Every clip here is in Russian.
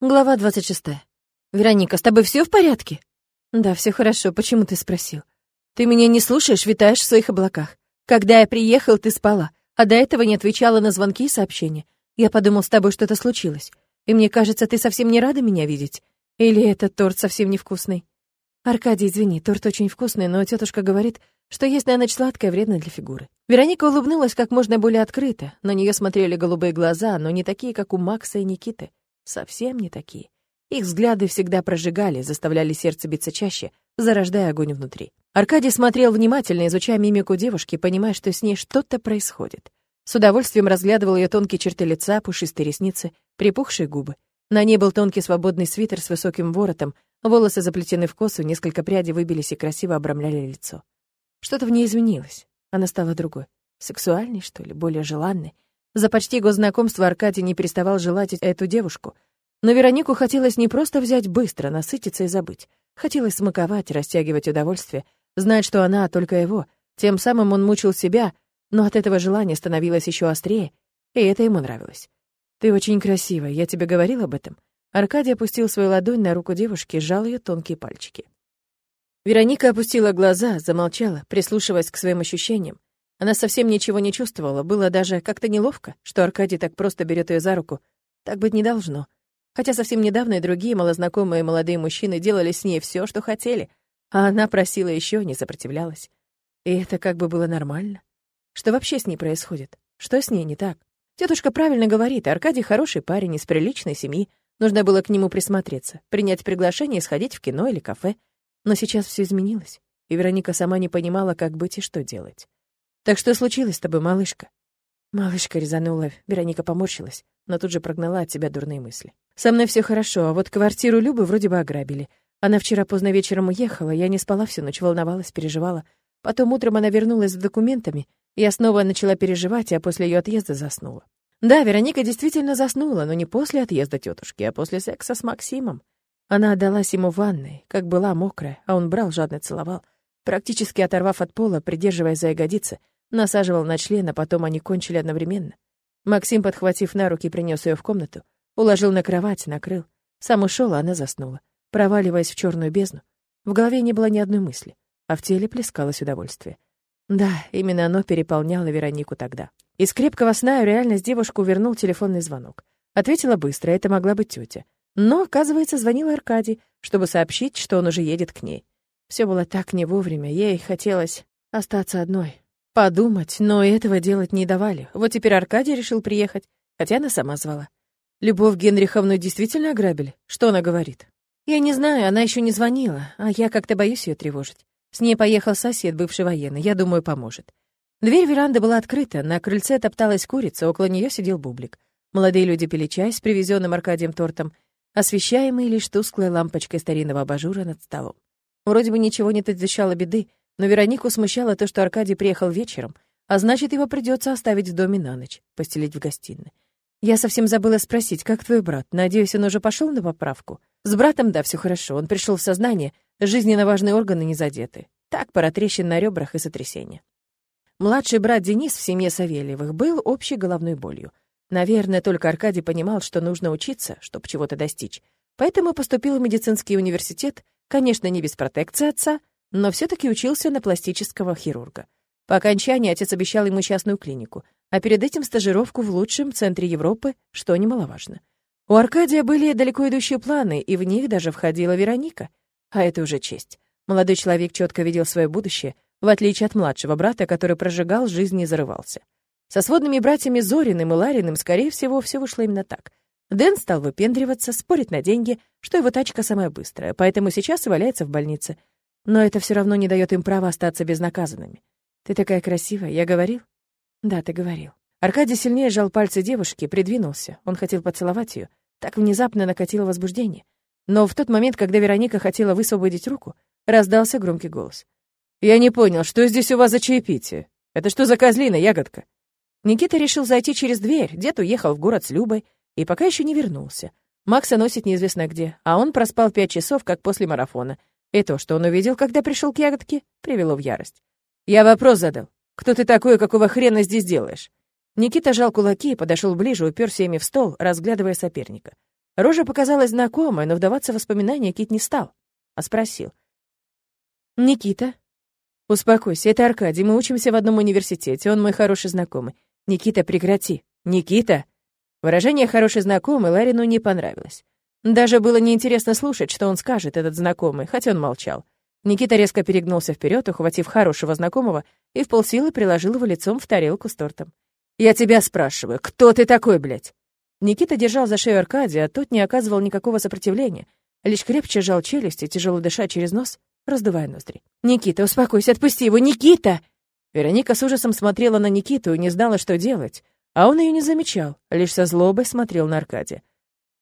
Глава 26. «Вероника, с тобой все в порядке?» «Да, все хорошо. Почему ты спросил?» «Ты меня не слушаешь, витаешь в своих облаках. Когда я приехал, ты спала, а до этого не отвечала на звонки и сообщения. Я подумал, с тобой что-то случилось. И мне кажется, ты совсем не рада меня видеть. Или этот торт совсем невкусный?» «Аркадий, извини, торт очень вкусный, но тетушка говорит, что есть на ночь сладкое вредно для фигуры». Вероника улыбнулась как можно более открыто. На нее смотрели голубые глаза, но не такие, как у Макса и Никиты совсем не такие. Их взгляды всегда прожигали, заставляли сердце биться чаще, зарождая огонь внутри. Аркадий смотрел внимательно, изучая мимику девушки, понимая, что с ней что-то происходит. С удовольствием разглядывал ее тонкие черты лица, пушистые ресницы, припухшие губы. На ней был тонкий свободный свитер с высоким воротом, волосы заплетены в косу, несколько прядей выбились и красиво обрамляли лицо. Что-то в ней изменилось. Она стала другой. Сексуальной, что ли, более желанной. За почти год знакомства Аркадий не переставал желать эту девушку. Но Веронику хотелось не просто взять быстро, насытиться и забыть. Хотелось смаковать, растягивать удовольствие, знать, что она только его. Тем самым он мучил себя, но от этого желание становилось еще острее, и это ему нравилось. «Ты очень красивая, я тебе говорил об этом?» Аркадий опустил свою ладонь на руку девушки, сжал ее тонкие пальчики. Вероника опустила глаза, замолчала, прислушиваясь к своим ощущениям. Она совсем ничего не чувствовала, было даже как-то неловко, что Аркадий так просто берет ее за руку. Так быть не должно. Хотя совсем недавно и другие малознакомые молодые мужчины делали с ней все, что хотели, а она просила еще, не сопротивлялась. И это как бы было нормально. Что вообще с ней происходит? Что с ней не так? Тетушка правильно говорит, Аркадий хороший парень из приличной семьи, нужно было к нему присмотреться, принять приглашение и сходить в кино или кафе. Но сейчас все изменилось, и Вероника сама не понимала, как быть и что делать. Так что случилось с тобой, малышка?» Малышка резанула, Вероника поморщилась, но тут же прогнала от себя дурные мысли. «Со мной все хорошо, а вот квартиру Любы вроде бы ограбили. Она вчера поздно вечером уехала, я не спала всю ночь, волновалась, переживала. Потом утром она вернулась с документами, я снова начала переживать, а после ее отъезда заснула. Да, Вероника действительно заснула, но не после отъезда тетушки, а после секса с Максимом. Она отдалась ему в ванной, как была мокрая, а он брал, жадно целовал, практически оторвав от пола, придерживая за ягодицы, Насаживал на член, а потом они кончили одновременно. Максим, подхватив на руки, принес ее в комнату, уложил на кровать, накрыл. Сам ушел, а она заснула, проваливаясь в черную бездну. В голове не было ни одной мысли, а в теле плескалось удовольствие. Да, именно оно переполняло Веронику тогда. Из крепкого сна в реальность девушку вернул телефонный звонок. Ответила быстро, это могла быть тетя. Но, оказывается, звонил Аркадий, чтобы сообщить, что он уже едет к ней. Все было так не вовремя, ей хотелось остаться одной. Подумать, но этого делать не давали. Вот теперь Аркадий решил приехать, хотя она сама звала. Любовь Генриховну действительно ограбили? Что она говорит? Я не знаю, она еще не звонила, а я как-то боюсь ее тревожить. С ней поехал сосед, бывший военный, я думаю, поможет. Дверь веранды была открыта, на крыльце топталась курица, около нее сидел бублик. Молодые люди пили чай с привезенным Аркадием тортом, освещаемый лишь тусклой лампочкой старинного абажура над столом. Вроде бы ничего не предвещало беды, но Веронику смущало то, что Аркадий приехал вечером, а значит, его придется оставить в доме на ночь, постелить в гостиной. Я совсем забыла спросить, как твой брат? Надеюсь, он уже пошел на поправку? С братом, да, все хорошо. Он пришел в сознание, жизненно важные органы не задеты. Так, пара трещин на ребрах и сотрясение. Младший брат Денис в семье Савельевых был общей головной болью. Наверное, только Аркадий понимал, что нужно учиться, чтобы чего-то достичь. Поэтому поступил в медицинский университет, конечно, не без протекции отца, но все-таки учился на пластического хирурга. По окончании отец обещал ему частную клинику, а перед этим стажировку в лучшем центре Европы, что немаловажно. У Аркадия были далеко идущие планы, и в них даже входила Вероника. А это уже честь. Молодой человек четко видел свое будущее, в отличие от младшего брата, который прожигал жизнь и зарывался. Со сводными братьями Зориным и Лариным, скорее всего, все вышло именно так. Дэн стал выпендриваться, спорить на деньги, что его тачка самая быстрая, поэтому сейчас и валяется в больнице. Но это все равно не дает им права остаться безнаказанными. Ты такая красивая, я говорил? Да, ты говорил. Аркадий сильнее сжал пальцы девушки, придвинулся. Он хотел поцеловать ее. Так внезапно накатило возбуждение. Но в тот момент, когда Вероника хотела высвободить руку, раздался громкий голос. «Я не понял, что здесь у вас за чаепитие? Это что за козлина, ягодка?» Никита решил зайти через дверь, дед уехал в город с Любой и пока еще не вернулся. Макса носит неизвестно где, а он проспал пять часов, как после марафона, и то, что он увидел, когда пришел к ягодке, привело в ярость. «Я вопрос задал. Кто ты такой, какого хрена здесь делаешь?» Никита жал кулаки и подошел ближе, уперся ими в стол, разглядывая соперника. Рожа показалась знакомой, но вдаваться в воспоминания Кит не стал, а спросил. «Никита?» «Успокойся, это Аркадий, мы учимся в одном университете, он мой хороший знакомый. Никита, прекрати. Никита!» Выражение «хороший знакомый» Ларину не понравилось. Даже было неинтересно слушать, что он скажет, этот знакомый, хотя он молчал. Никита резко перегнулся вперед, ухватив хорошего знакомого, и в полсилы приложил его лицом в тарелку с тортом. «Я тебя спрашиваю, кто ты такой, блядь?» Никита держал за шею Аркадия, а тот не оказывал никакого сопротивления, лишь крепче сжал челюсти, тяжело дыша через нос, раздувая ноздри. «Никита, успокойся, отпусти его, Никита!» Вероника с ужасом смотрела на Никиту и не знала, что делать. А он ее не замечал, лишь со злобой смотрел на Аркадия.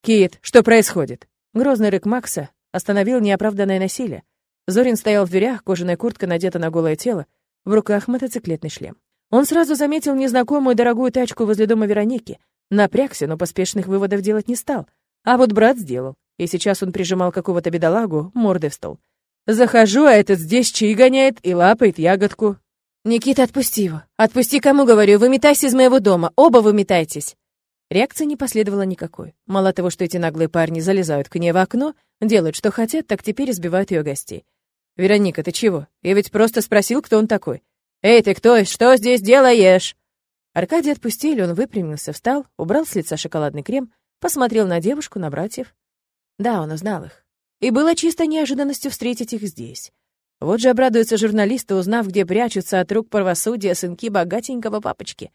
«Кит, что происходит?» Грозный рык Макса остановил неоправданное насилие. Зорин стоял в дверях, кожаная куртка надета на голое тело, в руках мотоциклетный шлем. Он сразу заметил незнакомую дорогую тачку возле дома Вероники, напрягся, но поспешных выводов делать не стал. А вот брат сделал, и сейчас он прижимал какого-то бедолагу мордой в стол. «Захожу, а этот здесь чаи гоняет и лапает ягодку. «Никита, отпусти его! Отпусти, кому говорю! Выметайся из моего дома! Оба выметайтесь!» Реакции не последовало никакой. Мало того, что эти наглые парни залезают к ней в окно, делают, что хотят, так теперь избивают ее гостей. «Вероника, ты чего? Я ведь просто спросил, кто он такой. Эй, ты кто? Что здесь делаешь?» Аркадий отпустили, он выпрямился, встал, убрал с лица шоколадный крем, посмотрел на девушку, на братьев. Да, он узнал их. И было чисто неожиданностью встретить их здесь. Вот же обрадуются журналисты, узнав, где прячутся от рук правосудия сынки богатенького папочки.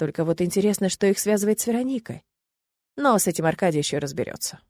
Только вот интересно, что их связывает с Вероникой. Но с этим Аркадий еще разберется.